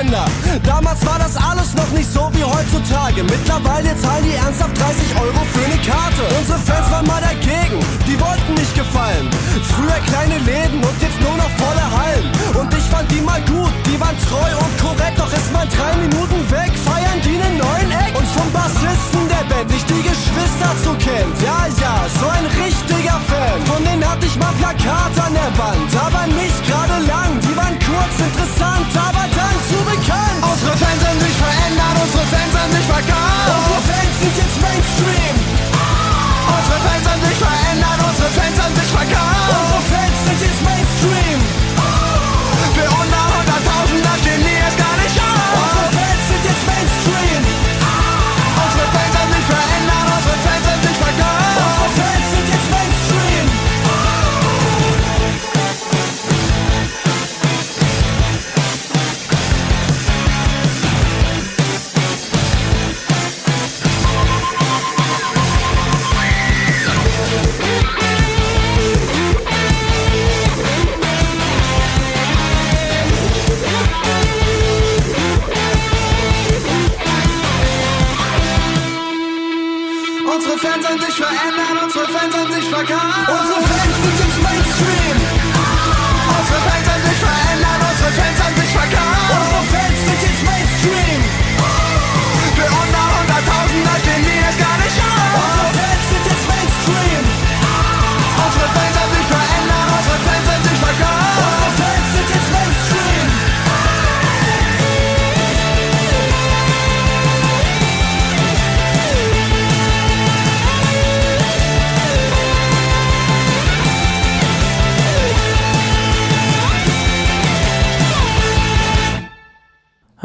Geländer. Damals war das alles noch nicht so wie heutzutage. Mittlerweile zahlen die ernsthaft 30 Euro für eine Karte. Unsere Fans waren mal dagegen, die wollten nicht gefallen. Früher kleine Läden und jetzt nur noch volle Hallen. Und ich fand die mal gut, die waren treu und korrekt. Doch ist mal drei Minuten weg, feiern die einen neuen Eck. Und vom Bassisten der Band nicht die Geschwister zu kennt. Ja, ja, so ein richtiger Fan. Von denen hatte ich mal Plakat an der Wand, aber nicht gerade lang. Die waren kurz interessant, aber dann zu bekannt. Unsere Fans haben sich verändert, unsere Fans haben sich verkauft. Unsere Fans sind jetzt Mainstream. Unsere Fans haben sich verändert, unsere Fans haben sich verkauft. Unsere Fans sind jetzt Mainstream.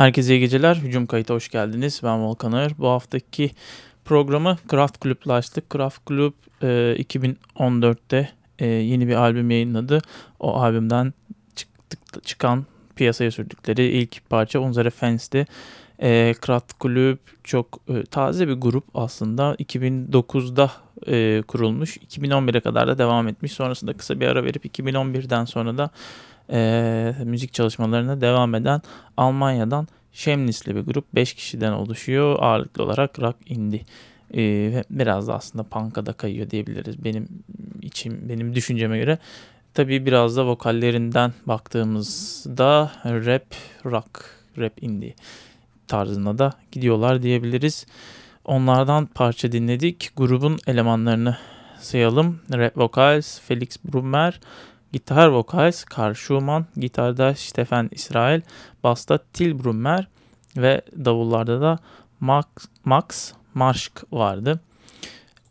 Herkese iyi geceler. Hücum kayıta hoş geldiniz. Ben Volkan Ağır. Bu haftaki programı Craft Club'la açtık. Craft Club e, 2014'te e, yeni bir albüm yayınladı. O albümden çıktık, çıkan piyasaya sürdükleri ilk parça Unzare Fence'di. E, Craft Club çok e, taze bir grup aslında. 2009'da e, kurulmuş. 2011'e kadar da devam etmiş. Sonrasında kısa bir ara verip 2011'den sonra da e, müzik çalışmalarına devam eden Almanya'dan Şemnisli bir grup 5 kişiden oluşuyor. Ağırlıklı olarak rock indie. E, ve biraz da aslında punk'a da kayıyor diyebiliriz benim içim benim düşünceme göre. Tabii biraz da vokallerinden baktığımızda rap, rock, rap indie tarzına da gidiyorlar diyebiliriz. Onlardan parça dinledik. Grubun elemanlarını sayalım. Rap Vocals Felix Brummer, Gitar Vocals Karl Schumann, gitarda Stefan İsrail, basta Til Brummer ve davullarda da Max, Max Marschk vardı.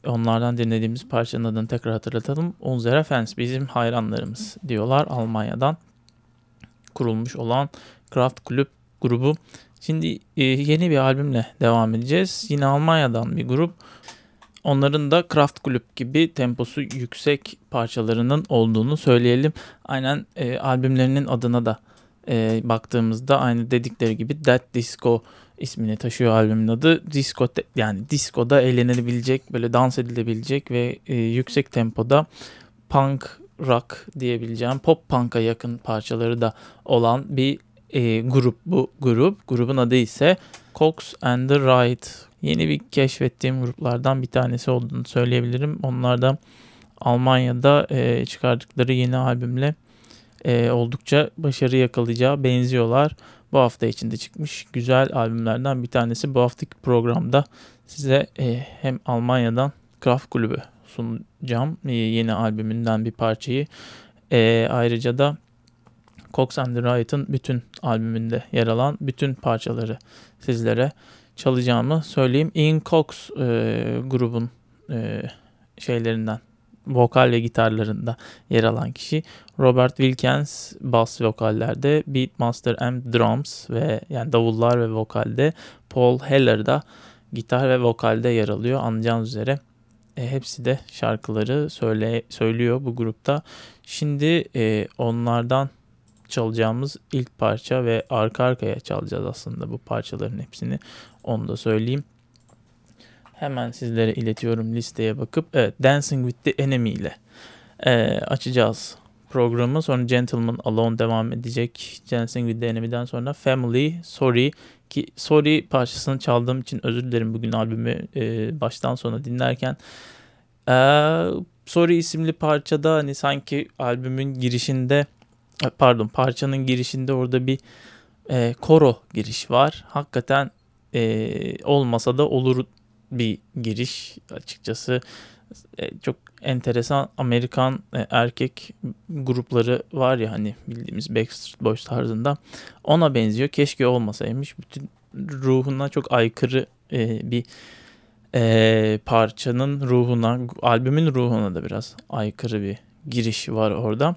Onlardan dinlediğimiz parçanın adını tekrar hatırlatalım. Unsere Fans bizim hayranlarımız diyorlar Almanya'dan kurulmuş olan Kraft Club grubu. Şimdi e, yeni bir albümle devam edeceğiz. Yine Almanya'dan bir grup. Onların da Kraft Club gibi temposu yüksek parçalarının olduğunu söyleyelim. Aynen e, albümlerinin adına da e, baktığımızda aynı dedikleri gibi That Disco ismini taşıyor albümün adı. Disco yani disco'da eğlenilebilecek, böyle dans edilebilecek ve e, yüksek tempoda punk rock diyebileceğim pop punk'a yakın parçaları da olan bir e, grup bu grup. Grubun adı ise Cox and the Riot. Yeni bir keşfettiğim gruplardan bir tanesi olduğunu söyleyebilirim. Onlar da Almanya'da e, çıkardıkları yeni albümle e, oldukça başarı yakalayacağı benziyorlar. Bu hafta içinde çıkmış güzel albümlerden bir tanesi. Bu haftaki programda size e, hem Almanya'dan Kraft Kulübü sunacağım. E, yeni albümünden bir parçayı. E, ayrıca da Cox and Riot'ın bütün albümünde yer alan bütün parçaları sizlere çalacağımı söyleyeyim. Ian Cox e, grubun e, şeylerinden vokal ve gitarlarında yer alan kişi. Robert Wilkins bas vokallerde, Beatmaster M drums ve yani davullar ve vokalde, Paul Heller da gitar ve vokalde yer alıyor. Anlayacağınız üzere e, hepsi de şarkıları söyle, söylüyor bu grupta. Şimdi e, onlardan çalacağımız ilk parça ve arka arkaya çalacağız aslında bu parçaların hepsini. Onu da söyleyeyim. Hemen sizlere iletiyorum listeye bakıp. Evet Dancing with the Enemy ile e, açacağız programı. Sonra Gentleman Alone devam edecek. Dancing with the Enemy'den sonra Family, Sorry ki Sorry parçasını çaldığım için özür dilerim bugün albümü e, baştan sona dinlerken. E, Sorry isimli parçada hani sanki albümün girişinde pardon parçanın girişinde orada bir e, koro giriş var. Hakikaten e, olmasa da olur bir giriş açıkçası. E, çok enteresan Amerikan e, erkek grupları var ya hani bildiğimiz Backstreet Boys tarzında. Ona benziyor. Keşke olmasaymış. Bütün ruhuna çok aykırı e, bir e, parçanın ruhuna, albümün ruhuna da biraz aykırı bir giriş var orada.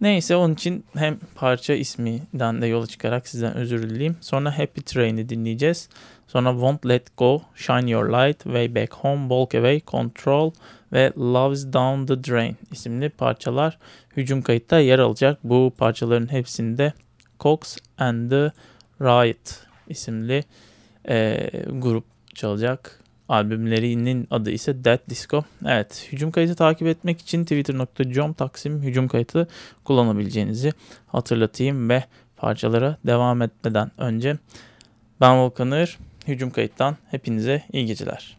Neyse onun için hem parça isminden de yola çıkarak sizden özür dileyim. Sonra Happy Train'i dinleyeceğiz. Sonra Won't Let Go, Shine Your Light, Way Back Home, Walk Away, Control ve Love's Down the Drain isimli parçalar hücum kayıtta yer alacak. Bu parçaların hepsinde Cox and the Riot isimli e, grup çalacak. Albümlerinin adı ise Dead Disco. Evet, hücum kayıtı takip etmek için twitter.com taksim hücum kayıtı kullanabileceğinizi hatırlatayım ve parçalara devam etmeden önce ben Volkanır, hücum kayıttan hepinize iyi geceler.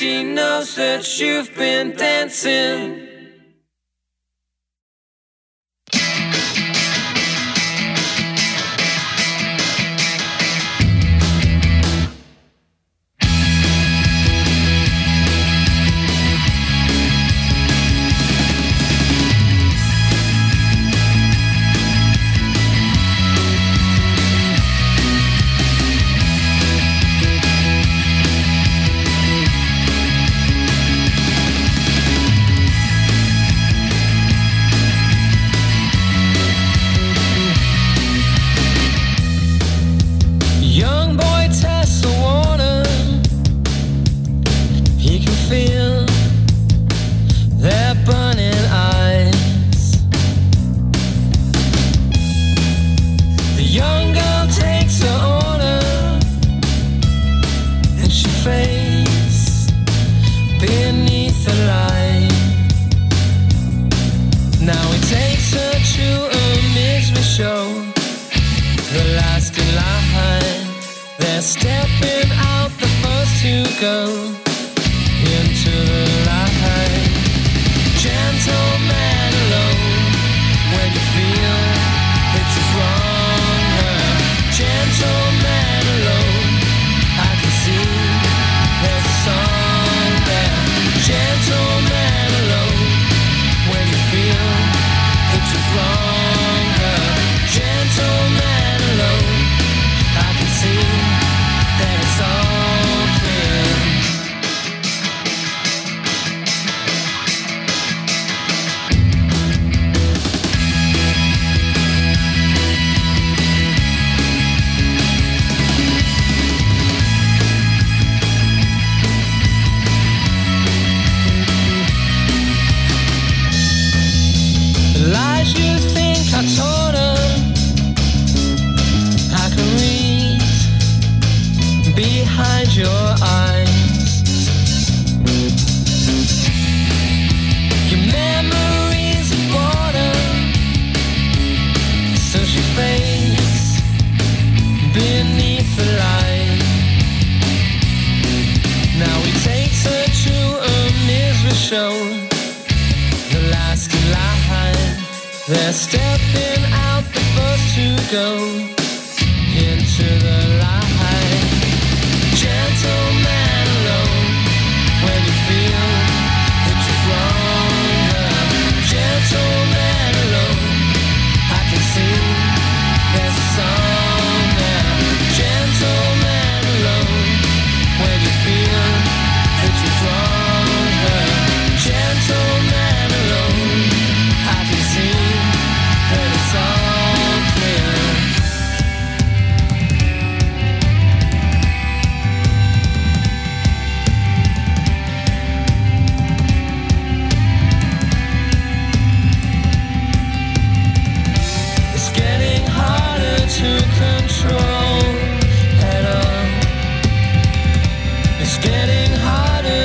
She knows that you've been dancing.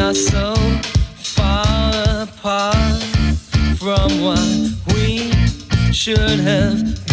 are so far apart from what we should have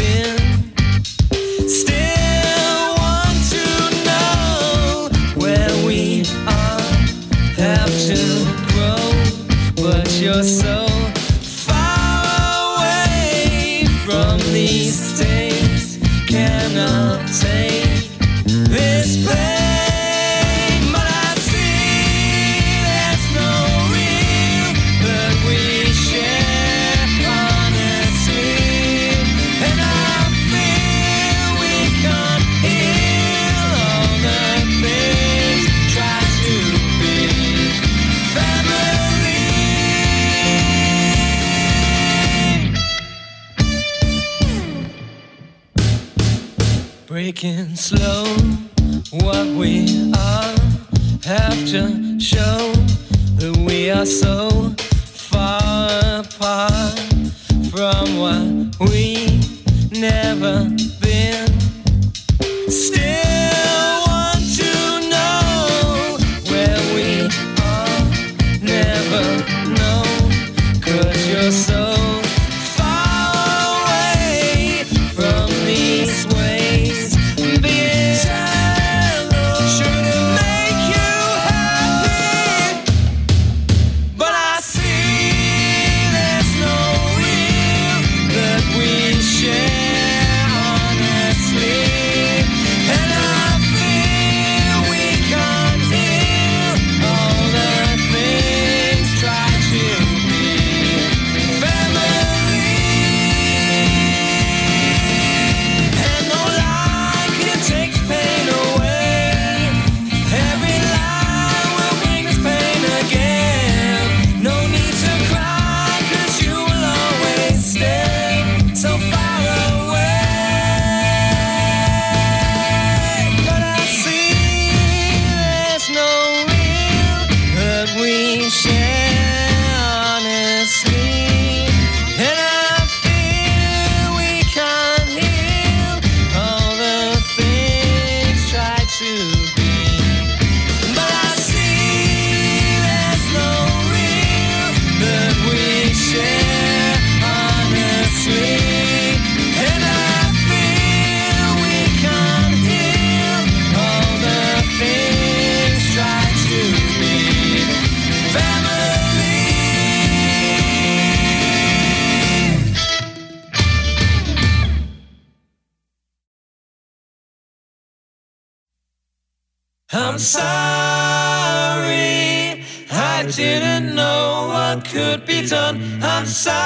I'm sorry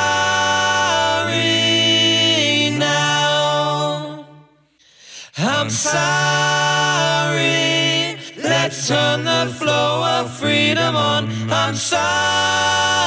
now. I'm sorry. Let's turn the flow of freedom on. I'm sorry.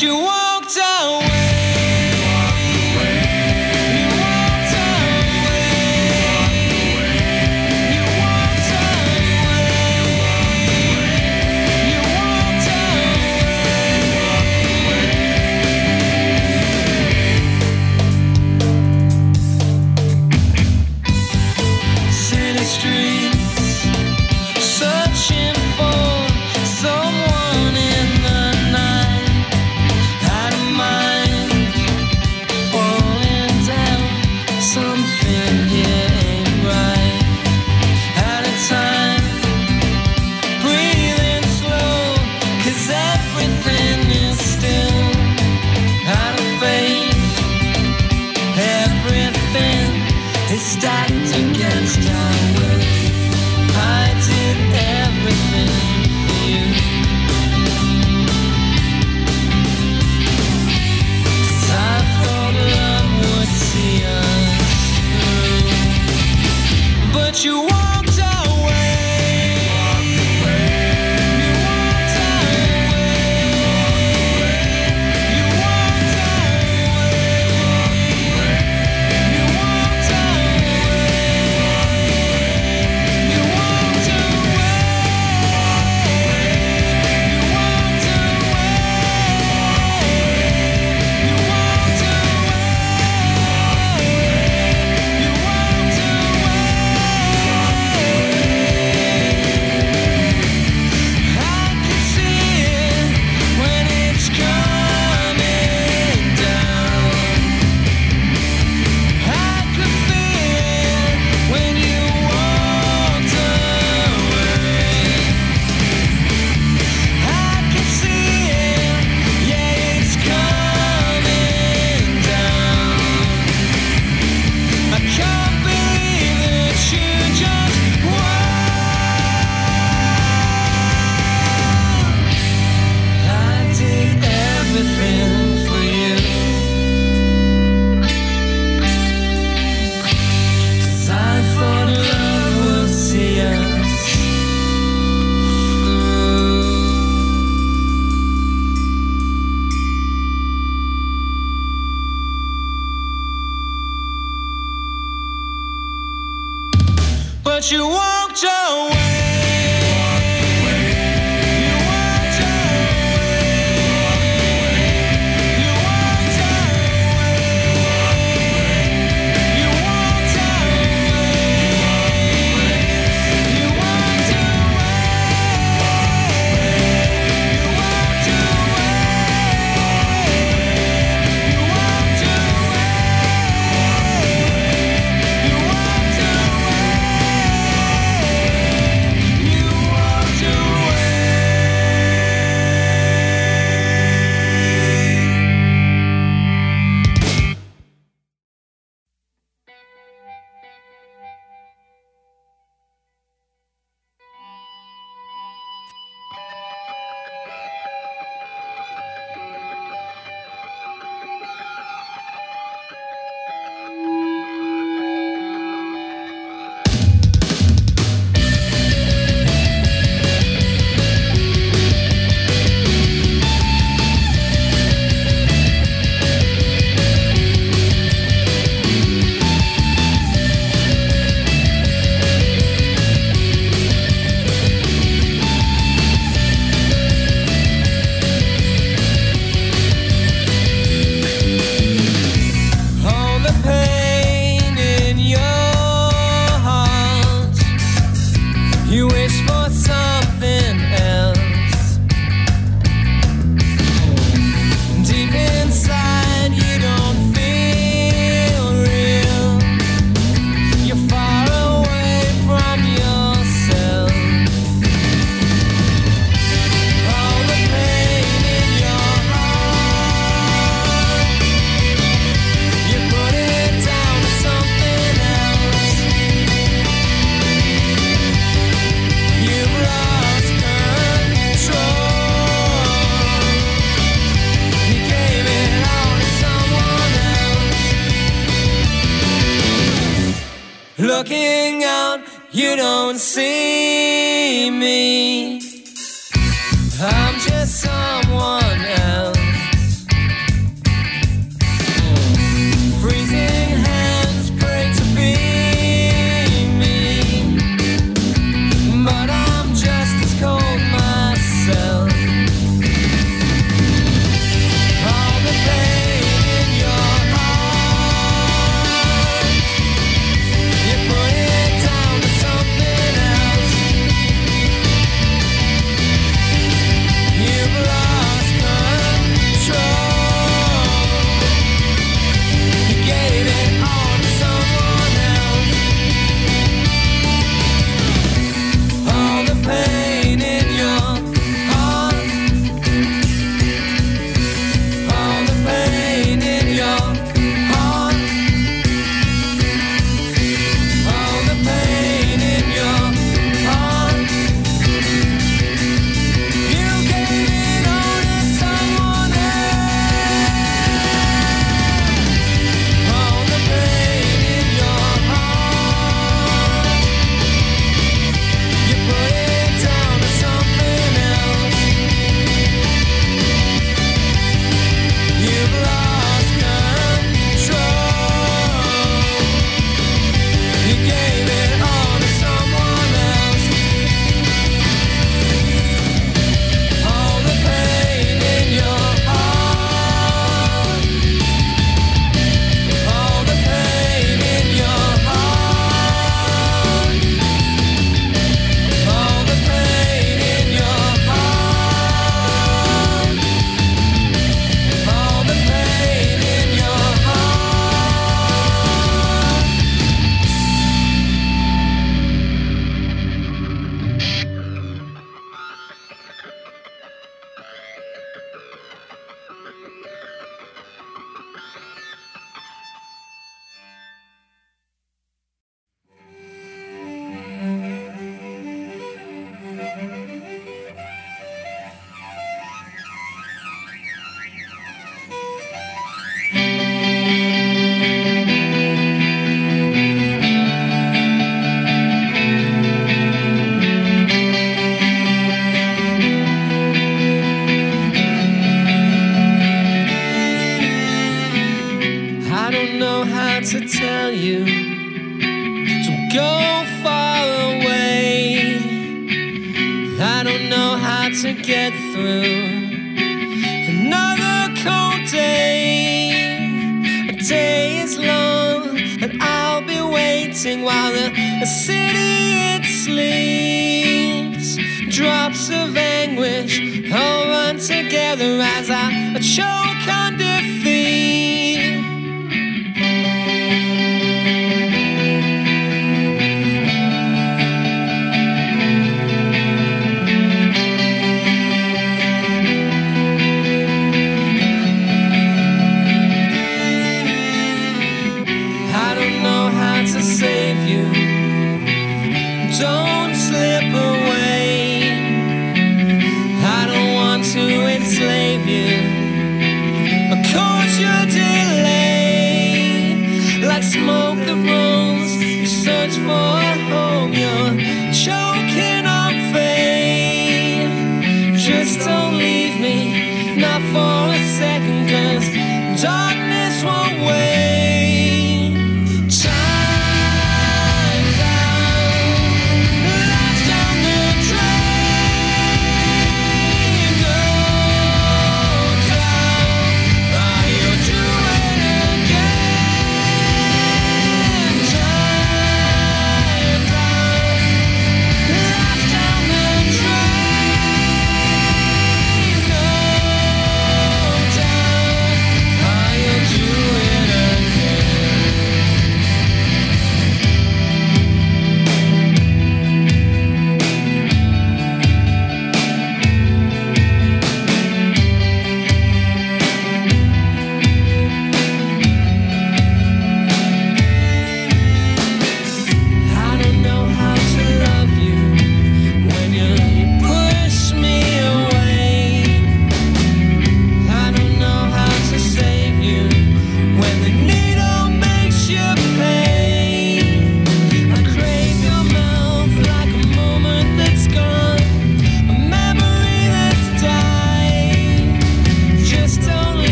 you want. you want. Looking out, you don't see me.